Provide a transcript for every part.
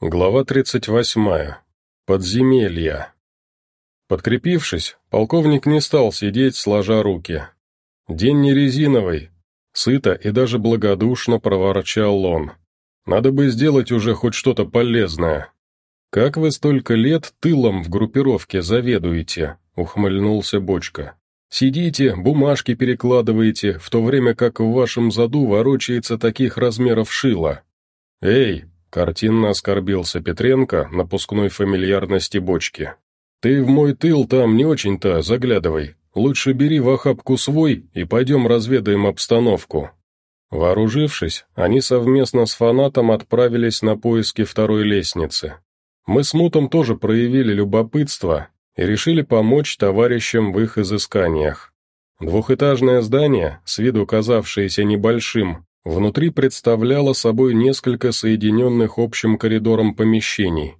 Глава 38. Подземелья. Подкрепившись, полковник не стал сидеть, сложа руки. День не резиновый. Сыто и даже благодушно проворчал он. Надо бы сделать уже хоть что-то полезное. «Как вы столько лет тылом в группировке заведуете?» — ухмыльнулся Бочка. «Сидите, бумажки перекладываете, в то время как в вашем заду ворочается таких размеров шило. Эй, Картинно оскорбился Петренко напускной фамильярности бочки. «Ты в мой тыл там не очень-то заглядывай. Лучше бери в охапку свой и пойдем разведаем обстановку». Вооружившись, они совместно с фанатом отправились на поиски второй лестницы. Мы с Мутом тоже проявили любопытство и решили помочь товарищам в их изысканиях. Двухэтажное здание, с виду казавшееся небольшим, Внутри представляло собой несколько соединенных общим коридором помещений.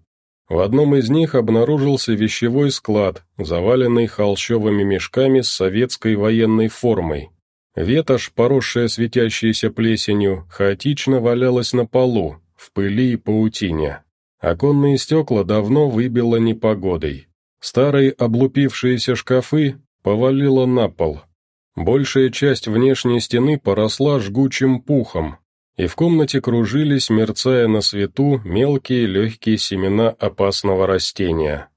В одном из них обнаружился вещевой склад, заваленный холщовыми мешками с советской военной формой. Ветошь, поросшая светящейся плесенью, хаотично валялась на полу, в пыли и паутине. Оконные стекла давно выбило непогодой. Старые облупившиеся шкафы повалило на пол, Большая часть внешней стены поросла жгучим пухом, и в комнате кружились, мерцая на свету, мелкие легкие семена опасного растения.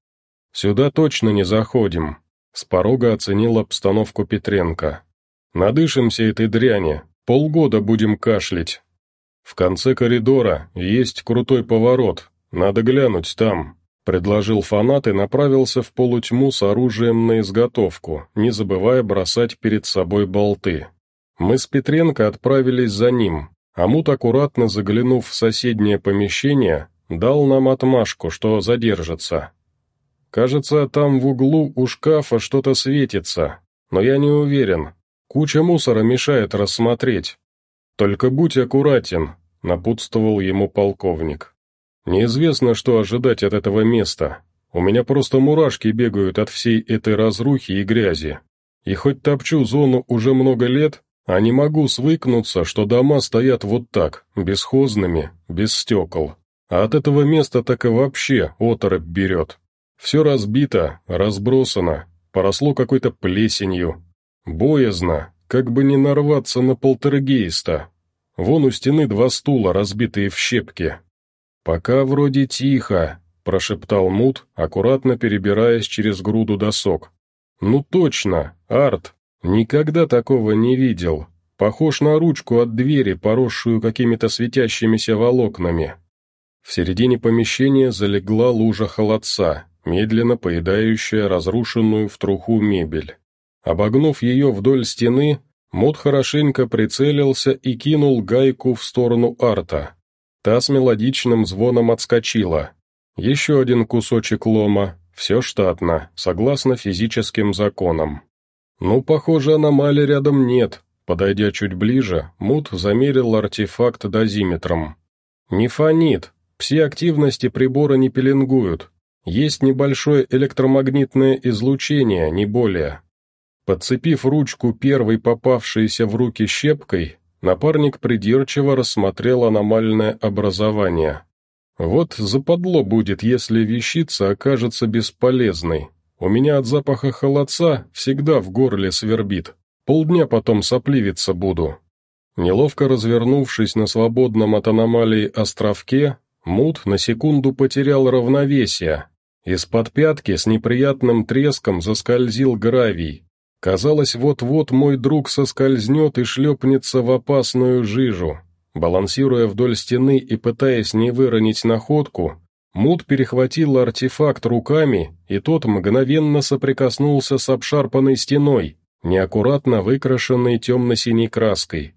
«Сюда точно не заходим», — с порога оценил обстановку Петренко. «Надышимся этой дряни, полгода будем кашлять. В конце коридора есть крутой поворот, надо глянуть там». Предложил фанат и направился в полутьму с оружием на изготовку, не забывая бросать перед собой болты. Мы с Петренко отправились за ним, а Мут, аккуратно заглянув в соседнее помещение, дал нам отмашку, что задержится. Кажется, там в углу у шкафа что-то светится, но я не уверен. Куча мусора мешает рассмотреть. Только будь аккуратен, напутствовал ему полковник. Неизвестно, что ожидать от этого места. У меня просто мурашки бегают от всей этой разрухи и грязи. И хоть топчу зону уже много лет, а не могу свыкнуться, что дома стоят вот так, бесхозными, без стекол. А от этого места так и вообще оторопь берет. Все разбито, разбросано, поросло какой-то плесенью. Боязно, как бы не нарваться на полтергейста. Вон у стены два стула, разбитые в щепки, «Пока вроде тихо», — прошептал Мут, аккуратно перебираясь через груду досок. «Ну точно, Арт, никогда такого не видел. Похож на ручку от двери, поросшую какими-то светящимися волокнами». В середине помещения залегла лужа холодца, медленно поедающая разрушенную в труху мебель. Обогнув ее вдоль стены, Мут хорошенько прицелился и кинул гайку в сторону арта. Та с мелодичным звоном отскочила. Еще один кусочек лома, все штатно, согласно физическим законам. Ну, похоже, аномалий рядом нет. Подойдя чуть ближе, Мут замерил артефакт дозиметром. Не фонит, пси-активности прибора не пеленгуют. Есть небольшое электромагнитное излучение, не более. Подцепив ручку первой попавшейся в руки щепкой, Напарник придирчиво рассмотрел аномальное образование. «Вот западло будет, если вещица окажется бесполезной. У меня от запаха холодца всегда в горле свербит. Полдня потом сопливиться буду». Неловко развернувшись на свободном от аномалии островке, Мут на секунду потерял равновесие. Из-под пятки с неприятным треском заскользил гравий, Казалось, вот-вот мой друг соскользнет и шлепнется в опасную жижу. Балансируя вдоль стены и пытаясь не выронить находку, Мут перехватил артефакт руками, и тот мгновенно соприкоснулся с обшарпанной стеной, неаккуратно выкрашенной темно-синей краской.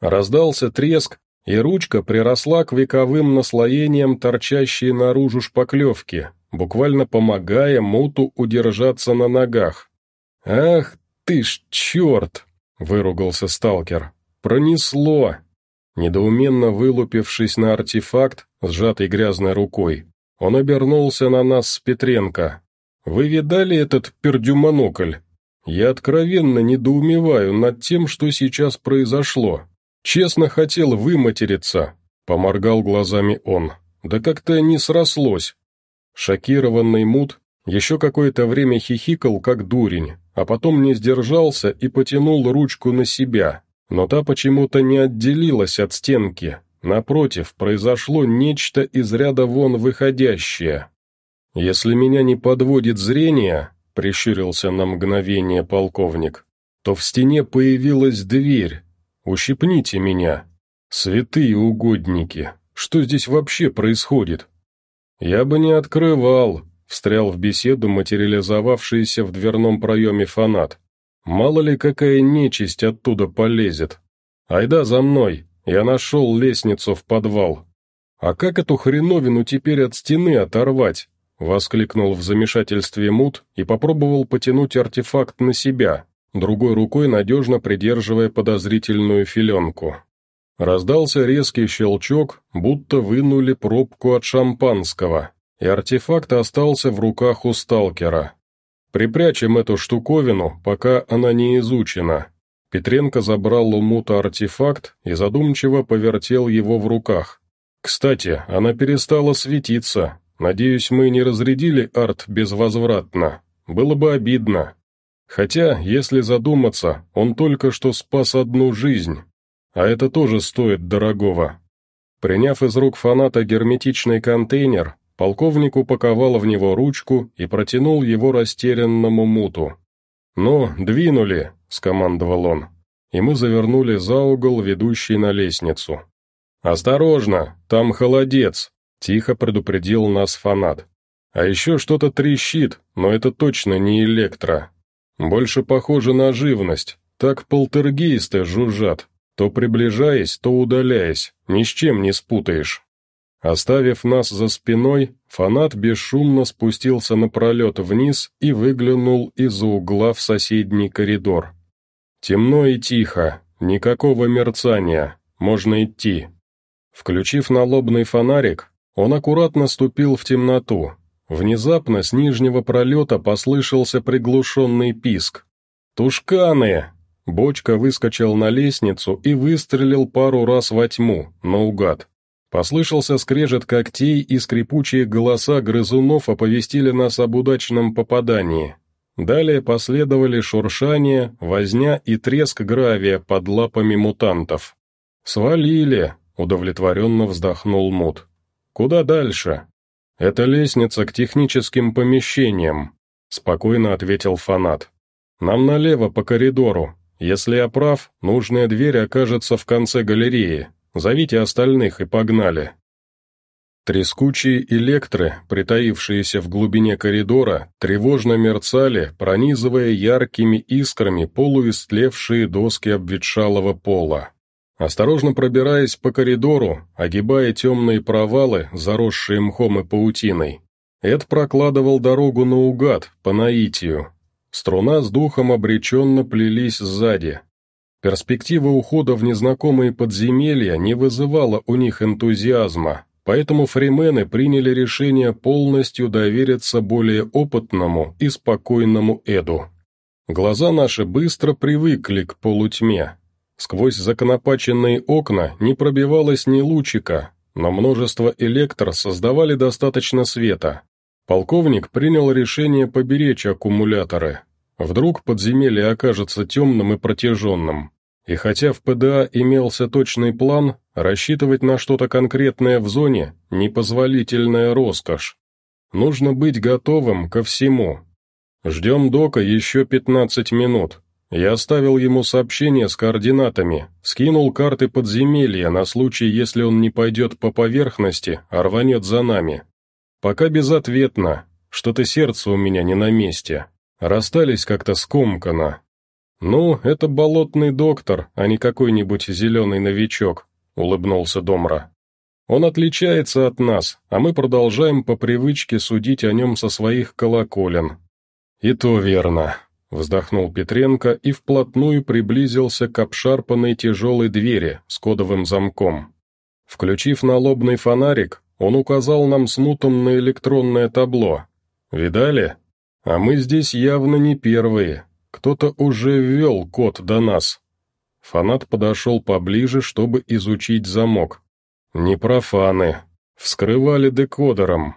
Раздался треск, и ручка приросла к вековым наслоениям, торчащей наружу шпаклевки, буквально помогая Муту удержаться на ногах. «Ах ты ж черт!» — выругался сталкер. «Пронесло!» Недоуменно вылупившись на артефакт, сжатый грязной рукой, он обернулся на нас с Петренко. «Вы видали этот пердюмонокль? Я откровенно недоумеваю над тем, что сейчас произошло. Честно хотел выматериться», — поморгал глазами он. да как-то не срослось. Шокированный Мут еще какое-то время хихикал, как дурень, а потом не сдержался и потянул ручку на себя, но та почему-то не отделилась от стенки. Напротив, произошло нечто из ряда вон выходящее. «Если меня не подводит зрение», — прищурился на мгновение полковник, то в стене появилась дверь. «Ущипните меня. Святые угодники, что здесь вообще происходит?» «Я бы не открывал», — встрял в беседу материализовавшийся в дверном проеме фанат. «Мало ли какая нечисть оттуда полезет. Айда за мной, я нашел лестницу в подвал. А как эту хреновину теперь от стены оторвать?» — воскликнул в замешательстве Мут и попробовал потянуть артефакт на себя, другой рукой надежно придерживая подозрительную филенку. Раздался резкий щелчок, будто вынули пробку от шампанского, и артефакт остался в руках у сталкера. «Припрячем эту штуковину, пока она не изучена». Петренко забрал у мута артефакт и задумчиво повертел его в руках. «Кстати, она перестала светиться. Надеюсь, мы не разрядили арт безвозвратно. Было бы обидно. Хотя, если задуматься, он только что спас одну жизнь, а это тоже стоит дорогого. Приняв из рук фаната герметичный контейнер, полковник упаковал в него ручку и протянул его растерянному муту. «Ну, двинули», — скомандовал он, и мы завернули за угол, ведущий на лестницу. «Осторожно, там холодец», — тихо предупредил нас фанат. «А еще что-то трещит, но это точно не электро. Больше похоже на живность, так полтергейсты жужжат, то приближаясь, то удаляясь, ни с чем не спутаешь. Оставив нас за спиной, фанат бесшумно спустился напролет вниз и выглянул из-за угла в соседний коридор. Темно и тихо, никакого мерцания, можно идти. Включив налобный фонарик, он аккуратно ступил в темноту. Внезапно с нижнего пролета послышался приглушенный писк. «Тушканы!» Бочка выскочил на лестницу и выстрелил пару раз во тьму, наугад. Послышался скрежет когтей и скрипучие голоса грызунов оповестили нас об удачном попадании. Далее последовали шуршание, возня и треск гравия под лапами мутантов. «Свалили!» — удовлетворенно вздохнул Мут. «Куда дальше?» «Это лестница к техническим помещениям», — спокойно ответил фанат. «Нам налево по коридору, если я прав, нужная дверь окажется в конце галереи. Зовите остальных и погнали». Трескучие электры, притаившиеся в глубине коридора, тревожно мерцали, пронизывая яркими искрами полуистлевшие доски обветшалого пола. Осторожно пробираясь по коридору, огибая темные провалы, заросшие мхом и паутиной, Эд прокладывал дорогу наугад, по наитию, Струна с духом обреченно плелись сзади. Перспектива ухода в незнакомые подземелья не вызывала у них энтузиазма, поэтому фримены приняли решение полностью довериться более опытному и спокойному Эду. Глаза наши быстро привыкли к полутьме. Сквозь законопаченные окна не пробивалось ни лучика, но множество электр создавали достаточно света, Полковник принял решение поберечь аккумуляторы. Вдруг подземелье окажется темным и протяженным. И хотя в ПДА имелся точный план, рассчитывать на что-то конкретное в зоне – непозволительная роскошь. Нужно быть готовым ко всему. Ждем Дока еще 15 минут. Я оставил ему сообщение с координатами, скинул карты подземелья на случай, если он не пойдет по поверхности, а рванет за нами. Пока безответно, что-то сердце у меня не на месте. Расстались как-то скомканно. «Ну, это болотный доктор, а не какой-нибудь зеленый новичок», — улыбнулся Домра. «Он отличается от нас, а мы продолжаем по привычке судить о нем со своих колоколен». «И то верно», — вздохнул Петренко и вплотную приблизился к обшарпанной тяжелой двери с кодовым замком. Включив налобный фонарик, он указал нам смутом на электронное табло. «Видали? А мы здесь явно не первые. Кто-то уже ввел код до нас». Фанат подошел поближе, чтобы изучить замок. «Не профаны. Вскрывали декодером.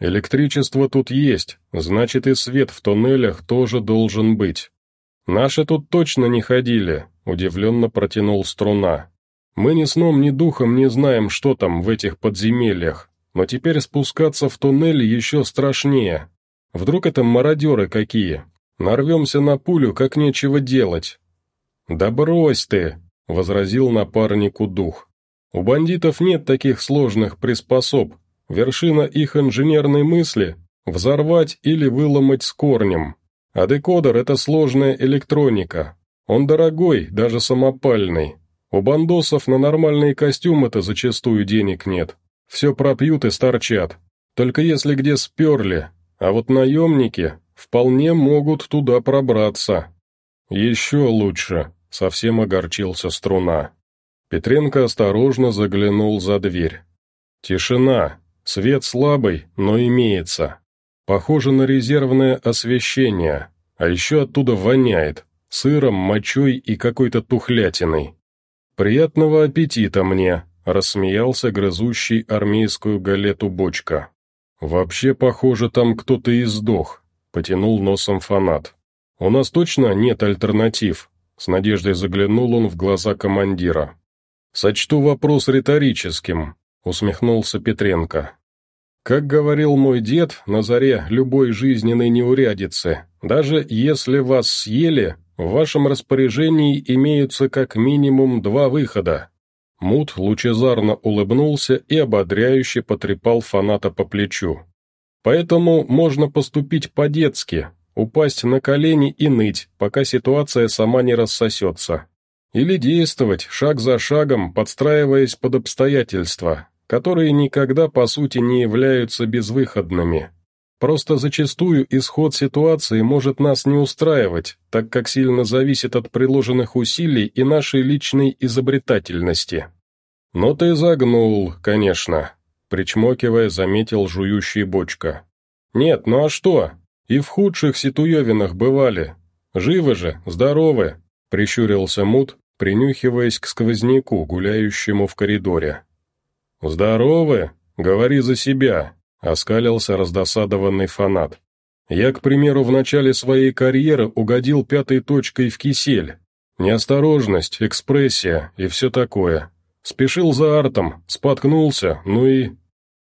Электричество тут есть, значит и свет в туннелях тоже должен быть. Наши тут точно не ходили, удивленно протянул струна. Мы ни сном, ни духом не знаем, что там в этих подземельях, но теперь спускаться в туннель еще страшнее. Вдруг это мародеры какие? Нарвемся на пулю, как нечего делать. «Да брось ты!» — возразил напарнику дух. «У бандитов нет таких сложных приспособ. Вершина их инженерной мысли — взорвать или выломать с корнем. А декодер — это сложная электроника. Он дорогой, даже самопальный. У бандосов на нормальные костюмы-то зачастую денег нет. Все пропьют и сторчат. Только если где сперли. А вот наемники вполне могут туда пробраться. Еще лучше, совсем огорчился струна. Петренко осторожно заглянул за дверь. Тишина, свет слабый, но имеется. Похоже на резервное освещение, а еще оттуда воняет, сыром, мочой и какой-то тухлятиной. «Приятного аппетита мне!» — рассмеялся грызущий армейскую галету бочка. «Вообще, похоже, там кто-то и сдох», — потянул носом фанат. «У нас точно нет альтернатив?» — с надеждой заглянул он в глаза командира. «Сочту вопрос риторическим», — усмехнулся Петренко. «Как говорил мой дед, на заре любой жизненной неурядицы, даже если вас съели, в вашем распоряжении имеются как минимум два выхода». Мут лучезарно улыбнулся и ободряюще потрепал фаната по плечу. «Поэтому можно поступить по-детски, упасть на колени и ныть, пока ситуация сама не рассосется. Или действовать шаг за шагом, подстраиваясь под обстоятельства, которые никогда по сути не являются безвыходными. Просто зачастую исход ситуации может нас не устраивать, так как сильно зависит от приложенных усилий и нашей личной изобретательности. «Но ты загнул, конечно», — причмокивая, заметил жующий бочка. «Нет, ну а что? И в худших ситуевинах бывали. Живы же, здоровы», — прищурился Мут, принюхиваясь к сквозняку, гуляющему в коридоре. «Здоровы? Говори за себя», — оскалился раздосадованный фанат. «Я, к примеру, в начале своей карьеры угодил пятой точкой в кисель. Неосторожность, экспрессия и все такое. Спешил за артом, споткнулся, ну и...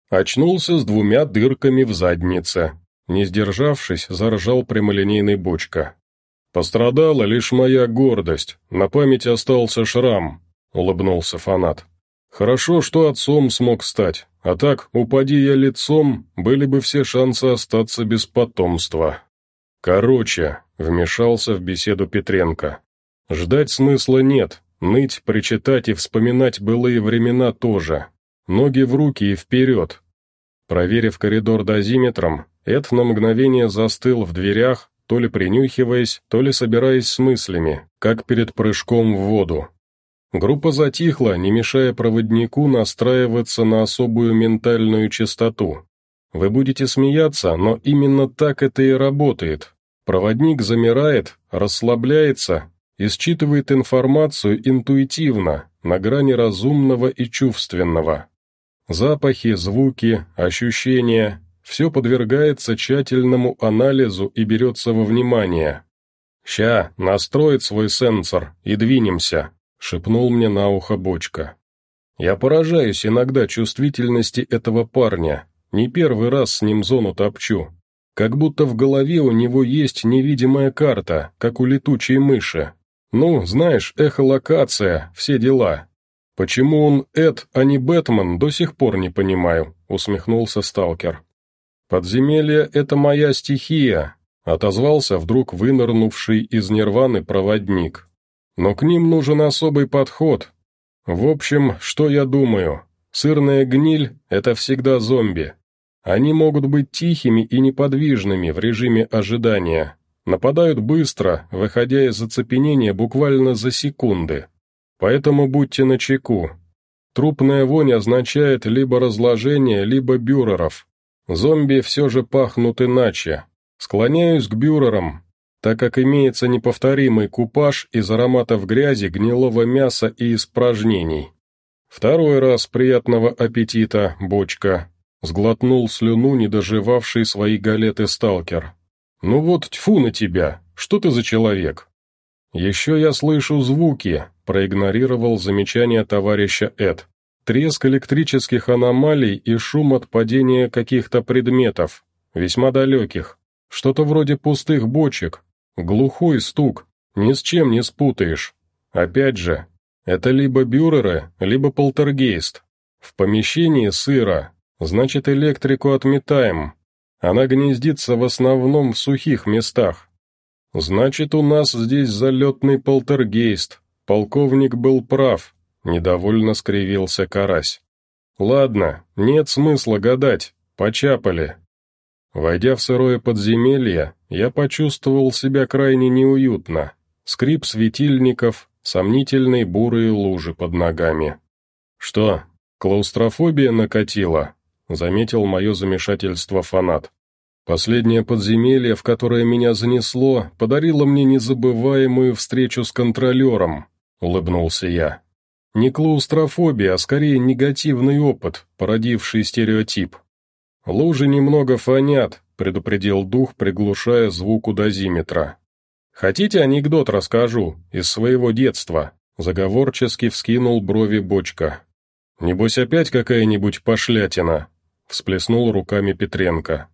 Очнулся с двумя дырками в заднице. Не сдержавшись, заржал прямолинейный бочка. «Пострадала лишь моя гордость, на память остался шрам», — улыбнулся фанат. «Хорошо, что отцом смог стать, а так, упади я лицом, были бы все шансы остаться без потомства. Короче, вмешался в беседу Петренко. Ждать смысла нет, ныть, причитать и вспоминать былые времена тоже. Ноги в руки и вперед. Проверив коридор дозиметром, Эд на мгновение застыл в дверях, то ли принюхиваясь, то ли собираясь с мыслями, как перед прыжком в воду. Группа затихла, не мешая проводнику настраиваться на особую ментальную частоту. Вы будете смеяться, но именно так это и работает. Проводник замирает, расслабляется и считывает информацию интуитивно, на грани разумного и чувственного. Запахи, звуки, ощущения – все подвергается тщательному анализу и берется во внимание. «Ща, настроить свой сенсор и двинемся», шепнул мне на ухо бочка. Я поражаюсь иногда чувствительности этого парня, не первый раз с ним зону топчу. Как будто в голове у него есть невидимая карта, как у летучей мыши. Ну, знаешь, эхолокация, все дела. Почему он Эд, а не Бэтмен, до сих пор не понимаю, усмехнулся сталкер. Подземелье — это моя стихия, отозвался вдруг вынырнувший из нирваны проводник. Но к ним нужен особый подход. В общем, что я думаю? Сырная гниль – это всегда зомби. Они могут быть тихими и неподвижными в режиме ожидания. Нападают быстро, выходя из оцепенения буквально за секунды. Поэтому будьте начеку. Трупная вонь означает либо разложение, либо бюреров. Зомби все же пахнут иначе. Склоняюсь к бюрерам, так как имеется неповторимый купаж из ароматов грязи, гнилого мяса и испражнений. Второй раз приятного аппетита, бочка. Сглотнул слюну, не доживавший свои галеты сталкер. «Ну вот, тьфу на тебя! Что ты за человек?» «Еще я слышу звуки», — проигнорировал замечание товарища Эд. «Треск электрических аномалий и шум от падения каких-то предметов, весьма далеких. Что-то вроде пустых бочек. Глухой стук, ни с чем не спутаешь. Опять же, это либо бюреры, либо полтергейст. В помещении сыро, значит электрику отметаем. Она гнездится в основном в сухих местах. Значит, у нас здесь залетный полтергейст. Полковник был прав, недовольно скривился карась. Ладно, нет смысла гадать, почапали. Войдя в сырое подземелье, я почувствовал себя крайне неуютно. Скрип светильников, сомнительные бурые лужи под ногами. «Что, клаустрофобия накатила?» — заметил мое замешательство фанат. «Последнее подземелье, в которое меня занесло, подарило мне незабываемую встречу с контролером», — улыбнулся я. «Не клаустрофобия, а скорее негативный опыт, породивший стереотип. Лужи немного фонят», — предупредил дух, приглушая звук у дозиметра. «Хотите анекдот расскажу из своего детства?» Заговорчески вскинул брови бочка. «Небось опять какая-нибудь пошлятина?» Всплеснул руками Петренко.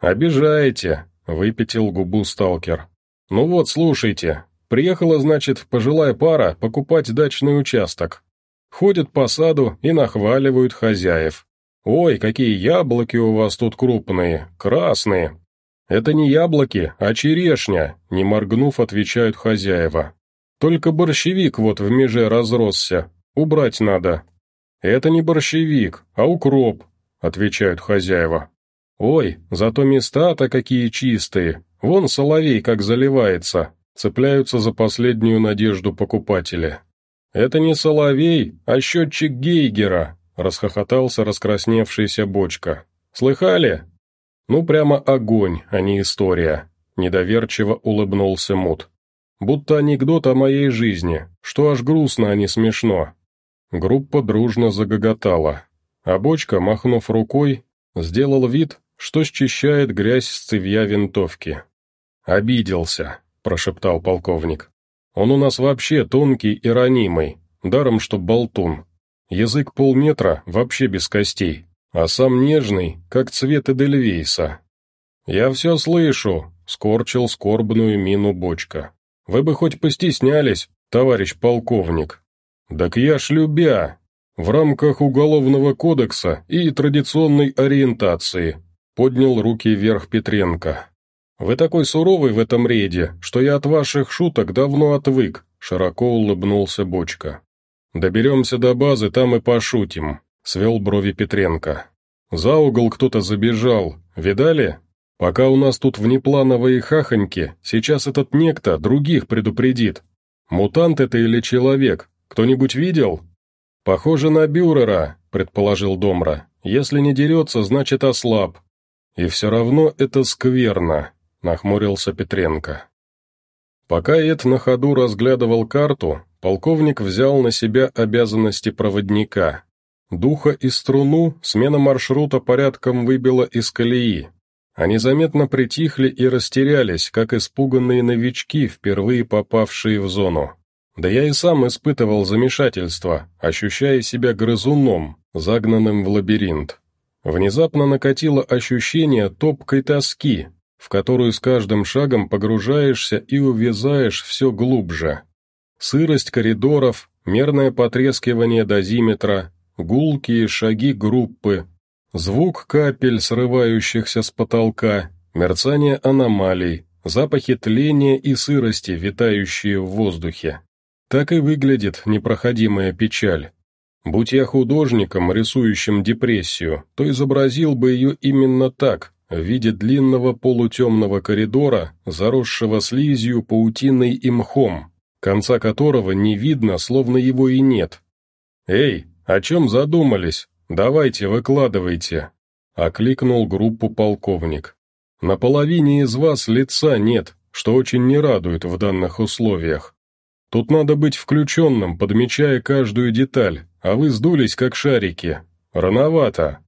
«Обижаете», — выпятил губу сталкер. «Ну вот, слушайте. Приехала, значит, пожилая пара покупать дачный участок. Ходят по саду и нахваливают хозяев. «Ой, какие яблоки у вас тут крупные, красные!» «Это не яблоки, а черешня», — не моргнув, отвечают хозяева. «Только борщевик вот в меже разросся, убрать надо». «Это не борщевик, а укроп», — отвечают хозяева. «Ой, зато места-то какие чистые, вон соловей как заливается», цепляются за последнюю надежду покупатели. «Это не соловей, а счетчик Гейгера», — расхохотался раскрасневшийся бочка. «Слыхали?» «Ну, прямо огонь, а не история», — недоверчиво улыбнулся Мут. «Будто анекдот о моей жизни, что аж грустно, а не смешно». Группа дружно загоготала, а бочка, махнув рукой, сделал вид, что счищает грязь с цевья винтовки. «Обиделся», — прошептал полковник. «Он у нас вообще тонкий и ранимый, даром что болтун. Язык полметра вообще без костей, а сам нежный, как цвет Эдельвейса. «Я все слышу», — скорчил скорбную мину бочка. «Вы бы хоть постеснялись, товарищ полковник». «Так я ж любя, в рамках Уголовного кодекса и традиционной ориентации», — поднял руки вверх Петренко. «Вы такой суровый в этом рейде, что я от ваших шуток давно отвык», — широко улыбнулся Бочка. «Доберемся до базы, там и пошутим», — свел брови Петренко. «За угол кто-то забежал, видали? Пока у нас тут внеплановые хахоньки, сейчас этот некто других предупредит. Мутант это или человек? Кто-нибудь видел?» «Похоже на Бюрера», — предположил Домра. «Если не дерется, значит ослаб». «И все равно это скверно», — нахмурился Петренко. Пока Эд на ходу разглядывал карту, полковник взял на себя обязанности проводника. Духа и струну смена маршрута порядком выбила из колеи. Они заметно притихли и растерялись, как испуганные новички, впервые попавшие в зону. Да я и сам испытывал замешательство, ощущая себя грызуном, загнанным в лабиринт. Внезапно накатило ощущение топкой тоски, в которую с каждым шагом погружаешься и увязаешь все глубже. Сырость коридоров, мерное потрескивание дозиметра, гулкие шаги группы, звук капель, срывающихся с потолка, мерцание аномалий, запахи тления и сырости, витающие в воздухе. Так и выглядит непроходимая печаль. Будь я художником, рисующим депрессию, то изобразил бы ее именно так, в виде длинного полутемного коридора, заросшего слизью, паутиной и мхом, конца которого не видно, словно его и нет. «Эй, о чем задумались? Давайте, выкладывайте!» — окликнул группу полковник. «На половине из вас лица нет, что очень не радует в данных условиях. Тут надо быть включенным, подмечая каждую деталь, а вы сдулись, как шарики. Рановато».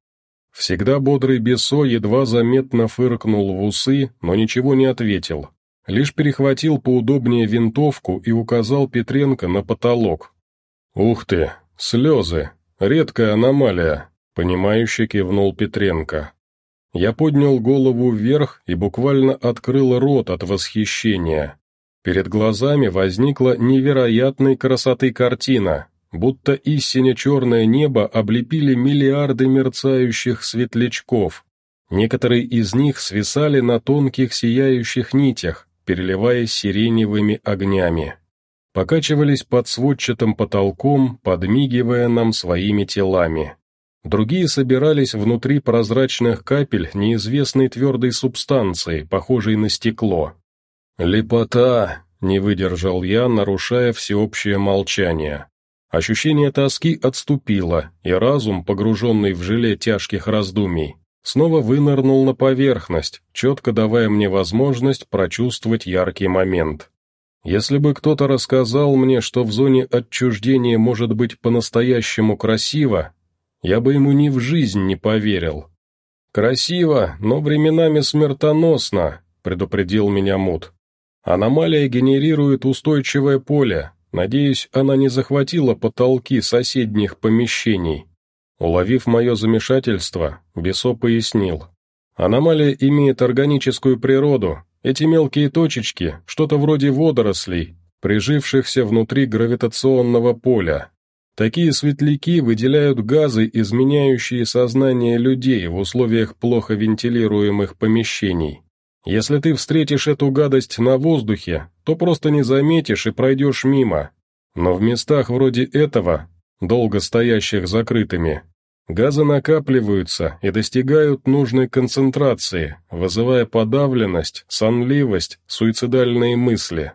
Всегда бодрый Бесо едва заметно фыркнул в усы, но ничего не ответил. Лишь перехватил поудобнее винтовку и указал Петренко на потолок. «Ух ты, слезы! Редкая аномалия!» — понимающе кивнул Петренко. Я поднял голову вверх и буквально открыл рот от восхищения. Перед глазами возникла невероятной красоты картина, будто истинно черное небо облепили миллиарды мерцающих светлячков. Некоторые из них свисали на тонких сияющих нитях, переливаясь сиреневыми огнями. Покачивались под сводчатым потолком, подмигивая нам своими телами. Другие собирались внутри прозрачных капель неизвестной твердой субстанции, похожей на стекло. «Лепота!» — не выдержал я, нарушая всеобщее молчание. Ощущение тоски отступило, и разум, погруженный в желе тяжких раздумий, снова вынырнул на поверхность, четко давая мне возможность прочувствовать яркий момент. Если бы кто-то рассказал мне, что в зоне отчуждения может быть по-настоящему красиво, я бы ему ни в жизнь не поверил. «Красиво, но временами смертоносно», — предупредил меня Мут. «Аномалия генерирует устойчивое поле, Надеюсь, она не захватила потолки соседних помещений. Уловив мое замешательство, Бесо пояснил. Аномалия имеет органическую природу. Эти мелкие точечки, что-то вроде водорослей, прижившихся внутри гравитационного поля. Такие светляки выделяют газы, изменяющие сознание людей в условиях плохо вентилируемых помещений. Если ты встретишь эту гадость на воздухе, то просто не заметишь и пройдешь мимо. Но в местах вроде этого, долго стоящих закрытыми, газы накапливаются и достигают нужной концентрации, вызывая подавленность, сонливость, суицидальные мысли.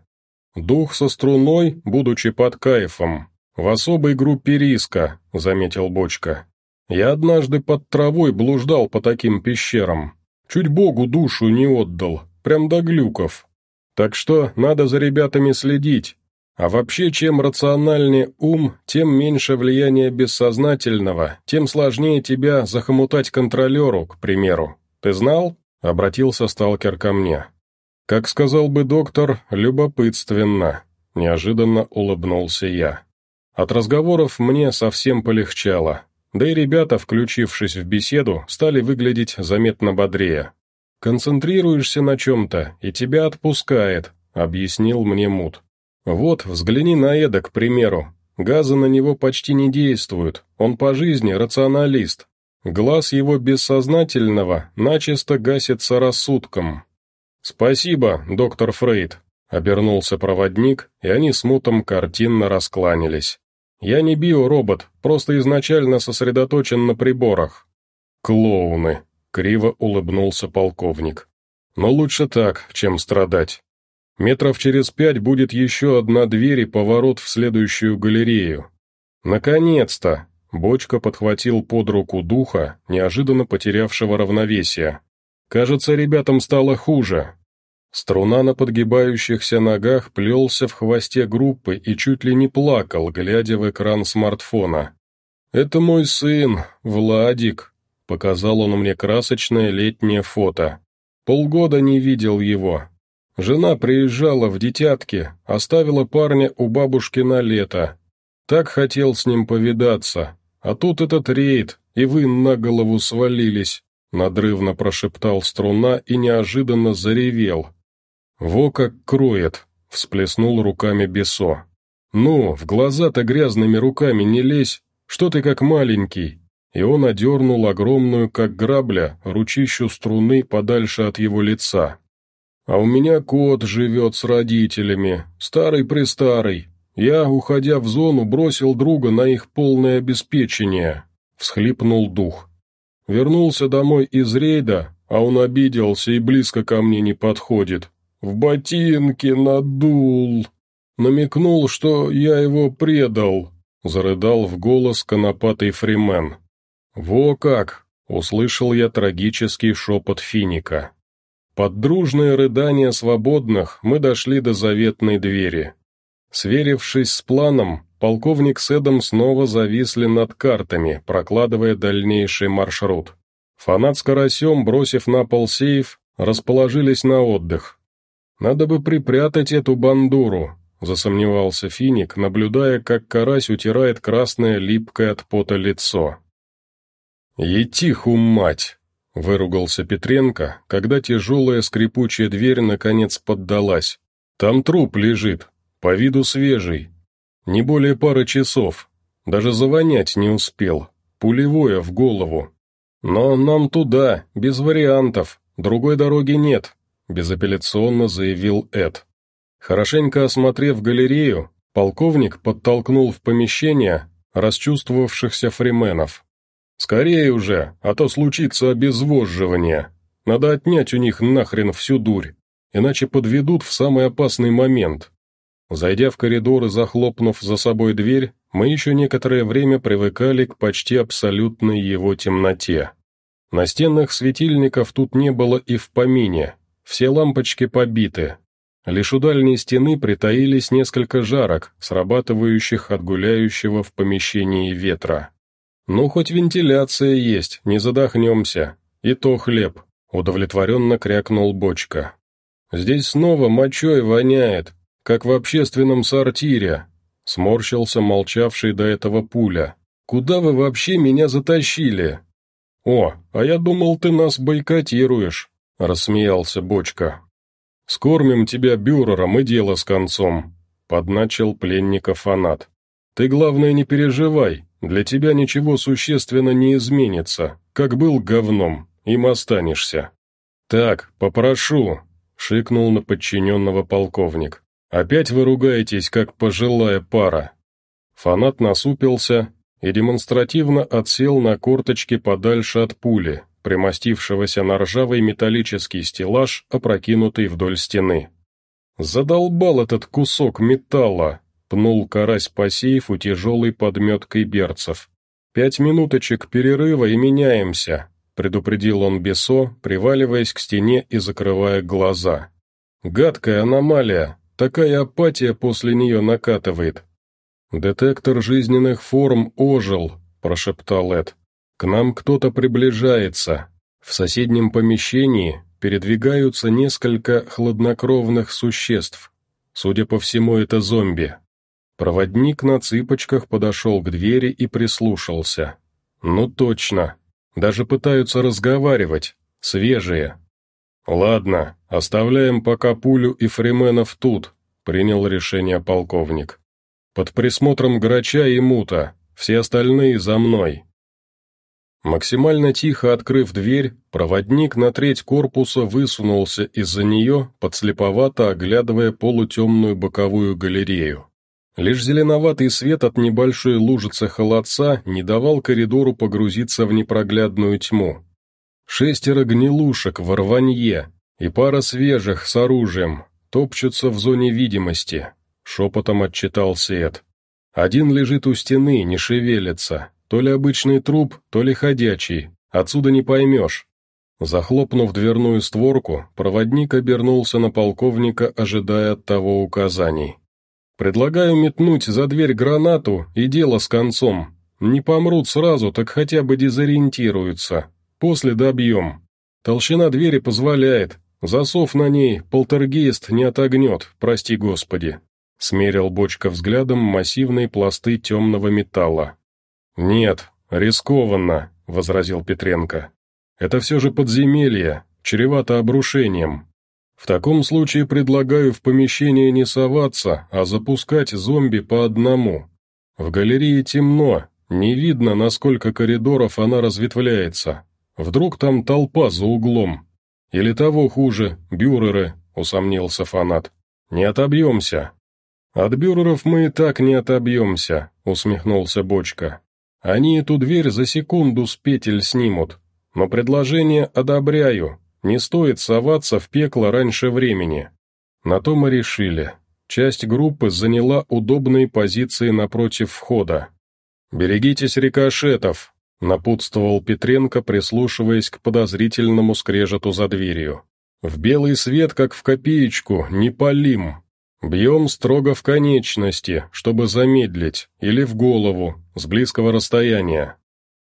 Дух со струной, будучи под кайфом, в особой группе риска, заметил Бочка. Я однажды под травой блуждал по таким пещерам. Чуть Богу душу не отдал, прям до глюков. Так что надо за ребятами следить. А вообще, чем рациональнее ум, тем меньше влияния бессознательного, тем сложнее тебя захомутать контролеру, к примеру. Ты знал?» — обратился сталкер ко мне. «Как сказал бы доктор, любопытственно», — неожиданно улыбнулся я. От разговоров мне совсем полегчало. Да и ребята, включившись в беседу, стали выглядеть заметно бодрее. «Концентрируешься на чем-то, и тебя отпускает», — объяснил мне Мут. «Вот, взгляни на Эда, к примеру. Газы на него почти не действуют, он по жизни рационалист. Глаз его бессознательного начисто гасится рассудком». «Спасибо, доктор Фрейд», — обернулся проводник, и они с Мутом картинно раскланялись. Я не биоробот, просто изначально сосредоточен на приборах». «Клоуны», — криво улыбнулся полковник. «Но лучше так, чем страдать. Метров через пять будет еще одна дверь и поворот в следующую галерею. Наконец-то!» Бочка подхватил под руку духа, неожиданно потерявшего равновесие. «Кажется, ребятам стало хуже. Струна на подгибающихся ногах плелся в хвосте группы и чуть ли не плакал, глядя в экран смартфона. «Это мой сын, Владик», — показал он мне красочное летнее фото. Полгода не видел его. Жена приезжала в детятки, оставила парня у бабушки на лето. Так хотел с ним повидаться. А тут этот рейд, и вы на голову свалились, — надрывно прошептал струна и неожиданно заревел, «Во как кроет!» — всплеснул руками Бесо. «Ну, в глаза-то грязными руками не лезь, что ты как маленький!» И он одернул огромную, как грабля, ручищу струны подальше от его лица. «А у меня кот живет с родителями, старый-престарый. Я, уходя в зону, бросил друга на их полное обеспечение», — всхлипнул дух. Вернулся домой из рейда, а он обиделся и близко ко мне не подходит. В ботинки надул. Намекнул, что я его предал. Зарыдал в голос конопатый фримен. «Во как!» — услышал я трагический шепот финика. Под дружное рыдание свободных мы дошли до заветной двери. Сверившись с планом, полковник с Эдом снова зависли над картами, прокладывая дальнейший маршрут. Фанат с карасем, бросив на пол сейф, расположились на отдых. «Надо бы припрятать эту бандуру», — засомневался Финик, наблюдая, как карась утирает красное липкое от пота лицо. «Етиху, мать!» — выругался Петренко, когда тяжелая скрипучая дверь наконец поддалась. «Там труп лежит, по виду свежий. Не более пары часов. Даже завонять не успел. Пулевое в голову. Но нам туда, без вариантов. Другой дороги нет», — безапелляционно заявил Эд. Хорошенько осмотрев галерею, полковник подтолкнул в помещение расчувствовавшихся фрименов. «Скорее уже, а то случится обезвоживание. Надо отнять у них нахрен всю дурь, иначе подведут в самый опасный момент». Зайдя в коридор и захлопнув за собой дверь, мы еще некоторое время привыкали к почти абсолютной его темноте. Настенных светильников тут не было и в помине, все лампочки побиты. Лишь у дальней стены притаились несколько жарок, срабатывающих от гуляющего в помещении ветра. «Ну, хоть вентиляция есть, не задохнемся. И то хлеб», — удовлетворенно крякнул бочка. «Здесь снова мочой воняет, как в общественном сортире», — сморщился молчавший до этого пуля. «Куда вы вообще меня затащили?» «О, а я думал, ты нас бойкотируешь», — рассмеялся бочка. «Скормим тебя бюрером и дело с концом», — подначил пленника фанат. «Ты, главное, не переживай, для тебя ничего существенно не изменится, как был говном, им останешься». «Так, попрошу», — шикнул на подчиненного полковник. «Опять вы ругаетесь, как пожилая пара». Фанат насупился и демонстративно отсел на корточки подальше от пули, примостившегося на ржавый металлический стеллаж, опрокинутый вдоль стены. «Задолбал этот кусок металла!» Пнул карась по сейфу тяжелой подметкой берцев. «Пять минуточек перерыва и меняемся», — предупредил он Бесо, приваливаясь к стене и закрывая глаза. «Гадкая аномалия, такая апатия после нее накатывает». «Детектор жизненных форм ожил», — прошептал Эд. «К нам кто-то приближается. В соседнем помещении передвигаются несколько хладнокровных существ. Судя по всему, это зомби. Проводник на цыпочках подошел к двери и прислушался. «Ну точно. Даже пытаются разговаривать. Свежие». «Ладно, оставляем пока пулю и фрименов тут», — принял решение полковник. «Под присмотром грача и мута, все остальные за мной». Максимально тихо открыв дверь, проводник на треть корпуса высунулся из-за нее, подслеповато оглядывая полутемную боковую галерею. Лишь зеленоватый свет от небольшой лужицы холодца не давал коридору погрузиться в непроглядную тьму. Шестеро гнилушек в рванье и пара свежих с оружием топчутся в зоне видимости, шепотом отчитался Эд. Один лежит у стены, не шевелится, то ли обычный труп, то ли ходячий, отсюда не поймешь. Захлопнув дверную створку, проводник обернулся на полковника, ожидая от того указаний. Предлагаю метнуть за дверь гранату и дело с концом. Не помрут сразу, так хотя бы дезориентируются. После добьем. Толщина двери позволяет. Засов на ней полтергейст не отогнет, прости господи. Смерил бочка взглядом массивные пласты темного металла. «Нет, рискованно», — возразил Петренко. «Это все же подземелье, чревато обрушением. В таком случае предлагаю в помещение не соваться, а запускать зомби по одному. В галерее темно, не видно, насколько коридоров она разветвляется. Вдруг там толпа за углом. Или того хуже, бюреры, усомнился фанат. Не отобьемся. От бюреров мы и так не отобьемся, усмехнулся Бочка. Они эту дверь за секунду с петель снимут. Но предложение одобряю, не стоит соваться в пекло раньше времени. На то мы решили. Часть группы заняла удобные позиции напротив входа. «Берегитесь рикошетов», — напутствовал Петренко, прислушиваясь к подозрительному скрежету за дверью. «В белый свет, как в копеечку, не полим. Бьем строго в конечности, чтобы замедлить, или в голову, с близкого расстояния.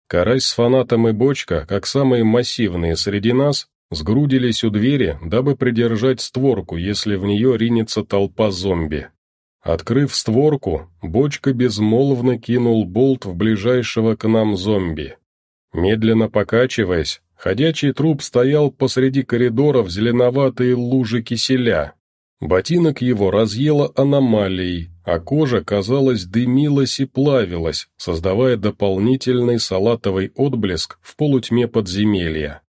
Карась с фанатом и бочка, как самые массивные среди нас, сгрудились у двери, дабы придержать створку, если в нее ринется толпа зомби. Открыв створку, бочка безмолвно кинул болт в ближайшего к нам зомби. Медленно покачиваясь, ходячий труп стоял посреди коридора в зеленоватые лужи киселя. Ботинок его разъело аномалией, а кожа, казалось, дымилась и плавилась, создавая дополнительный салатовый отблеск в полутьме подземелья.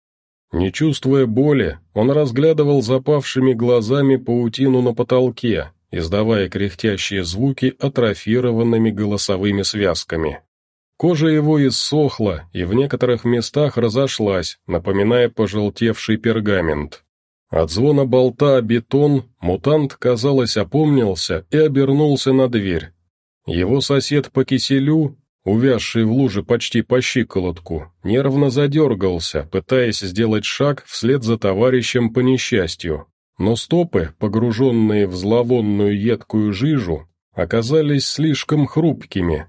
Не чувствуя боли, он разглядывал запавшими глазами паутину на потолке, издавая кряхтящие звуки атрофированными голосовыми связками. Кожа его иссохла и в некоторых местах разошлась, напоминая пожелтевший пергамент. От звона болта о бетон мутант, казалось, опомнился и обернулся на дверь. Его сосед по киселю, увязший в луже почти по щиколотку, нервно задергался, пытаясь сделать шаг вслед за товарищем по несчастью, но стопы, погруженные в зловонную едкую жижу, оказались слишком хрупкими.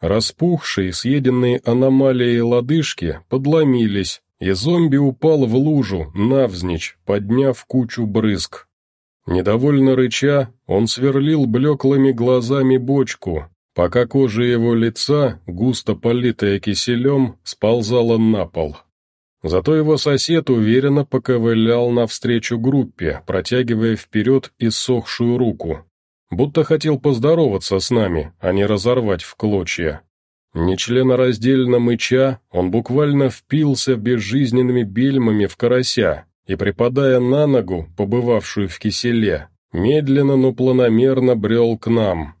Распухшие, съеденные аномалией лодыжки подломились, и зомби упал в лужу, навзничь, подняв кучу брызг. Недовольно рыча, он сверлил блеклыми глазами бочку, пока кожа его лица, густо политая киселем, сползала на пол. Зато его сосед уверенно поковылял навстречу группе, протягивая вперед иссохшую руку. Будто хотел поздороваться с нами, а не разорвать в клочья. Нечленораздельно мыча, он буквально впился безжизненными бельмами в карася и, припадая на ногу, побывавшую в киселе, медленно, но планомерно брел к нам.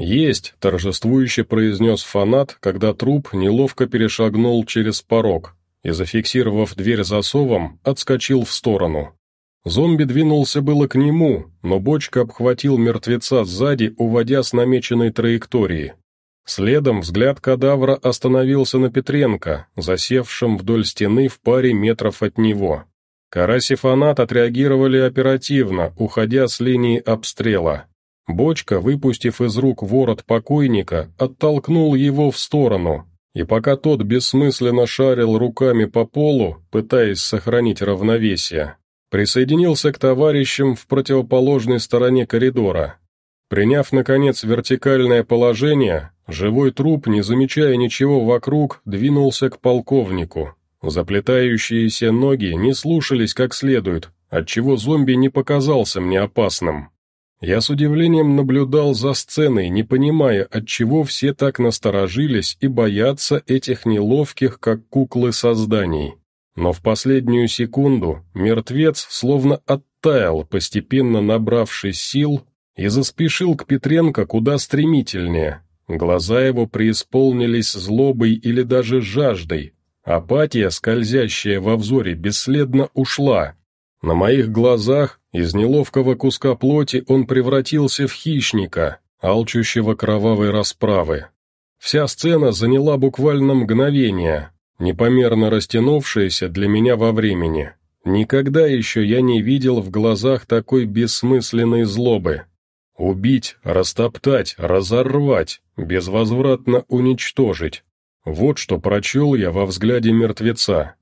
«Есть!» – торжествующе произнес фанат, когда труп неловко перешагнул через порог, и, зафиксировав дверь засовом, отскочил в сторону. Зомби двинулся было к нему, но бочка обхватил мертвеца сзади, уводя с намеченной траектории. Следом взгляд кадавра остановился на Петренко, засевшем вдоль стены в паре метров от него. Карась и фанат отреагировали оперативно, уходя с линии обстрела. Бочка, выпустив из рук ворот покойника, оттолкнул его в сторону, и пока тот бессмысленно шарил руками по полу, пытаясь сохранить равновесие, присоединился к товарищам в противоположной стороне коридора. Приняв, наконец, вертикальное положение, живой труп, не замечая ничего вокруг, двинулся к полковнику. Заплетающиеся ноги не слушались как следует, отчего зомби не показался мне опасным. Я с удивлением наблюдал за сценой, не понимая, отчего все так насторожились и боятся этих неловких, как куклы, созданий. Но в последнюю секунду мертвец словно оттаял, постепенно набравшись сил, и заспешил к Петренко куда стремительнее. Глаза его преисполнились злобой или даже жаждой. Апатия, скользящая во взоре, бесследно ушла, на моих глазах из неловкого куска плоти он превратился в хищника, алчущего кровавой расправы. Вся сцена заняла буквально мгновение, непомерно растянувшееся для меня во времени. Никогда еще я не видел в глазах такой бессмысленной злобы. Убить, растоптать, разорвать, безвозвратно уничтожить. Вот что прочел я во взгляде мертвеца.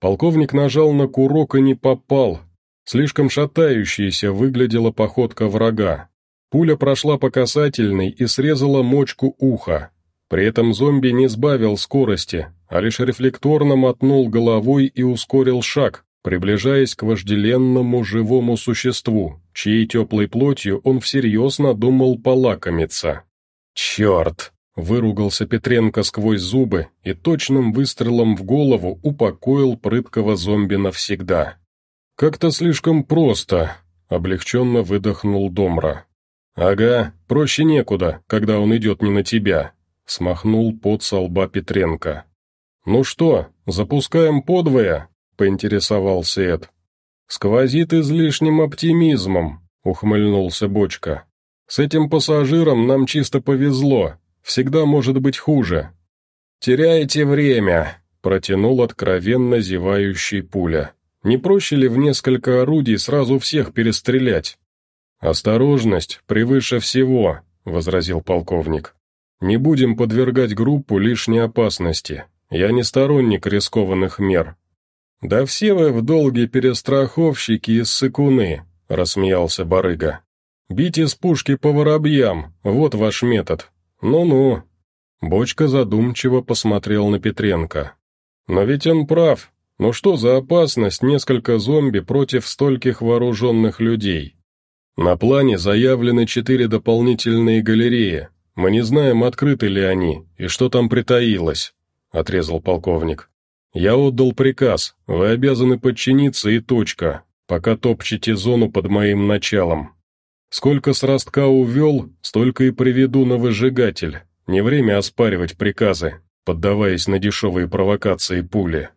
Полковник нажал на курок и не попал. Слишком шатающейся выглядела походка врага. Пуля прошла по касательной и срезала мочку уха. При этом зомби не сбавил скорости, а лишь рефлекторно мотнул головой и ускорил шаг, приближаясь к вожделенному живому существу, чьей теплой плотью он всерьез надумал полакомиться. «Черт!» Выругался Петренко сквозь зубы и точным выстрелом в голову упокоил прыткого зомби навсегда. «Как-то слишком просто», — облегченно выдохнул Домра. «Ага, проще некуда, когда он идет не на тебя», — смахнул под лба Петренко. «Ну что, запускаем подвое?» — поинтересовался Эд. «Сквозит излишним оптимизмом», — ухмыльнулся Бочка. «С этим пассажиром нам чисто повезло, Всегда может быть хуже. «Теряете время», — протянул откровенно зевающий пуля. «Не проще ли в несколько орудий сразу всех перестрелять?» «Осторожность превыше всего», — возразил полковник. «Не будем подвергать группу лишней опасности. Я не сторонник рискованных мер». «Да все вы в долге перестраховщики и ссыкуны», — рассмеялся барыга. «Бить из пушки по воробьям, вот ваш метод. Ну-ну». Бочка задумчиво посмотрел на Петренко. «Но ведь он прав. Ну что за опасность несколько зомби против стольких вооруженных людей? На плане заявлены четыре дополнительные галереи. Мы не знаем, открыты ли они и что там притаилось», — отрезал полковник. «Я отдал приказ, вы обязаны подчиниться и точка, пока топчете зону под моим началом. Сколько с ростка увел, столько и приведу на выжигатель. Не время оспаривать приказы, поддаваясь на дешевые провокации пули».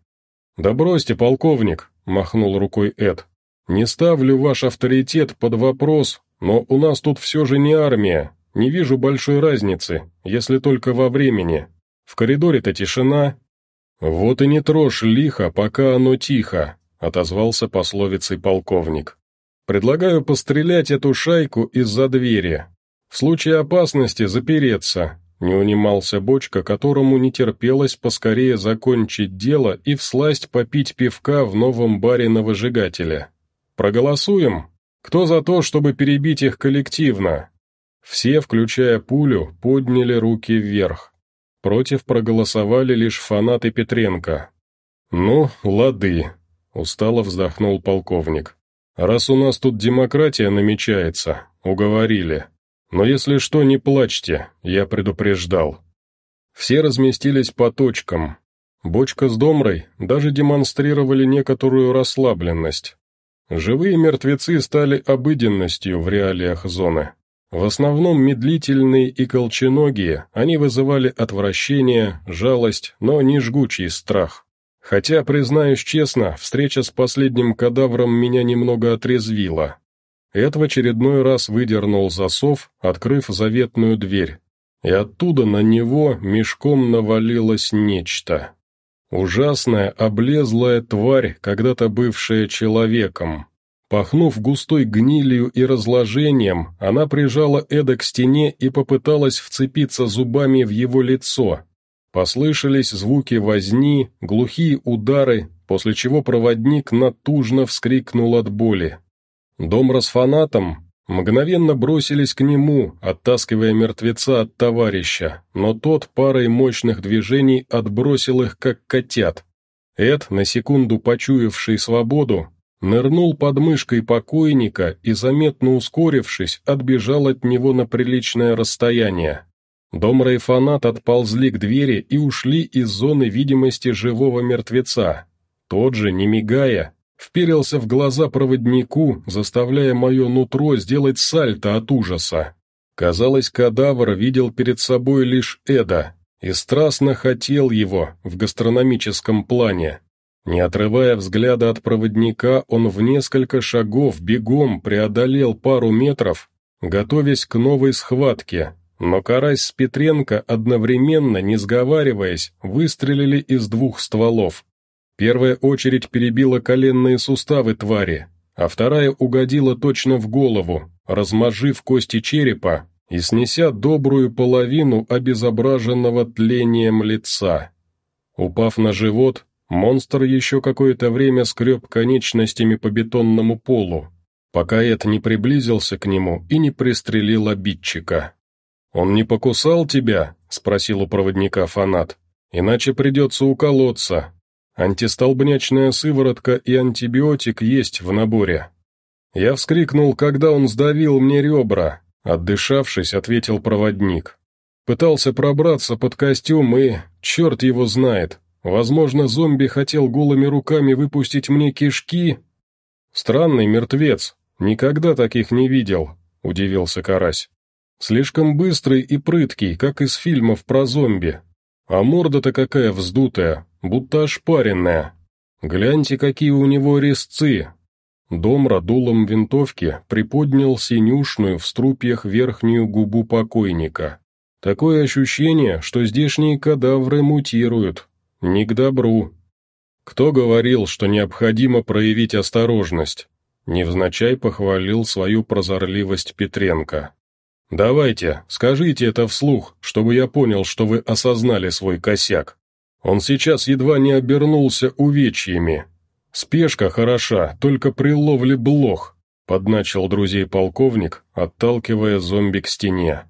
«Да бросьте, полковник», — махнул рукой Эд. «Не ставлю ваш авторитет под вопрос, но у нас тут все же не армия. Не вижу большой разницы, если только во времени. В коридоре-то тишина». «Вот и не трожь лихо, пока оно тихо», — отозвался пословицей полковник. «Предлагаю пострелять эту шайку из-за двери. В случае опасности запереться, не унимался бочка, которому не терпелось поскорее закончить дело и всласть попить пивка в новом баре на выжигателе. Проголосуем? Кто за то, чтобы перебить их коллективно? Все, включая пулю, подняли руки вверх. Против проголосовали лишь фанаты Петренко. «Ну, лады», — устало вздохнул полковник. «Раз у нас тут демократия намечается, уговорили. Но если что, не плачьте, я предупреждал». Все разместились по точкам. Бочка с Домрой даже демонстрировали некоторую расслабленность. Живые мертвецы стали обыденностью в реалиях зоны. В основном медлительные и колченогие, они вызывали отвращение, жалость, но не жгучий страх. Хотя, признаюсь честно, встреча с последним кадавром меня немного отрезвила. Эд в очередной раз выдернул засов, открыв заветную дверь, и оттуда на него мешком навалилось нечто. Ужасная, облезлая тварь, когда-то бывшая человеком. Пахнув густой гнилью и разложением, она прижала Эда к стене и попыталась вцепиться зубами в его лицо. Послышались звуки возни, глухие удары, после чего проводник натужно вскрикнул от боли. Дом с фанатом мгновенно бросились к нему, оттаскивая мертвеца от товарища, но тот парой мощных движений отбросил их, как котят. Эд, на секунду почуявший свободу, нырнул под мышкой покойника и, заметно ускорившись, отбежал от него на приличное расстояние. Домра и фанат отползли к двери и ушли из зоны видимости живого мертвеца. Тот же, не мигая, вперился в глаза проводнику, заставляя мое нутро сделать сальто от ужаса. Казалось, кадавр видел перед собой лишь Эда и страстно хотел его в гастрономическом плане. Не отрывая взгляда от проводника, он в несколько шагов бегом преодолел пару метров, готовясь к новой схватке, но Карась с Петренко одновременно, не сговариваясь, выстрелили из двух стволов. Первая очередь перебила коленные суставы твари, а вторая угодила точно в голову, размажив кости черепа и снеся добрую половину обезображенного тлением лица. Упав на живот, монстр еще какое-то время скреб конечностями по бетонному полу, пока Эд не приблизился к нему и не пристрелил обидчика. «Он не покусал тебя?» — спросил у проводника фанат. «Иначе придется уколоться, Антистолбнячная сыворотка и антибиотик есть в наборе. Я вскрикнул, когда он сдавил мне ребра. Отдышавшись, ответил проводник. Пытался пробраться под костюм и... Черт его знает. Возможно, зомби хотел голыми руками выпустить мне кишки. Странный мертвец. Никогда таких не видел, удивился Карась. Слишком быстрый и прыткий, как из фильмов про зомби. А морда-то какая вздутая, будто ошпаренная. Гляньте, какие у него резцы. Домра дулом винтовки приподнял синюшную в струпьях верхнюю губу покойника. Такое ощущение, что здешние кадавры мутируют. Не к добру. Кто говорил, что необходимо проявить осторожность? Невзначай похвалил свою прозорливость Петренко. «Давайте, скажите это вслух, чтобы я понял, что вы осознали свой косяк. Он сейчас едва не обернулся увечьями. Спешка хороша, только при ловле блох», — подначил друзей полковник, отталкивая зомби к стене.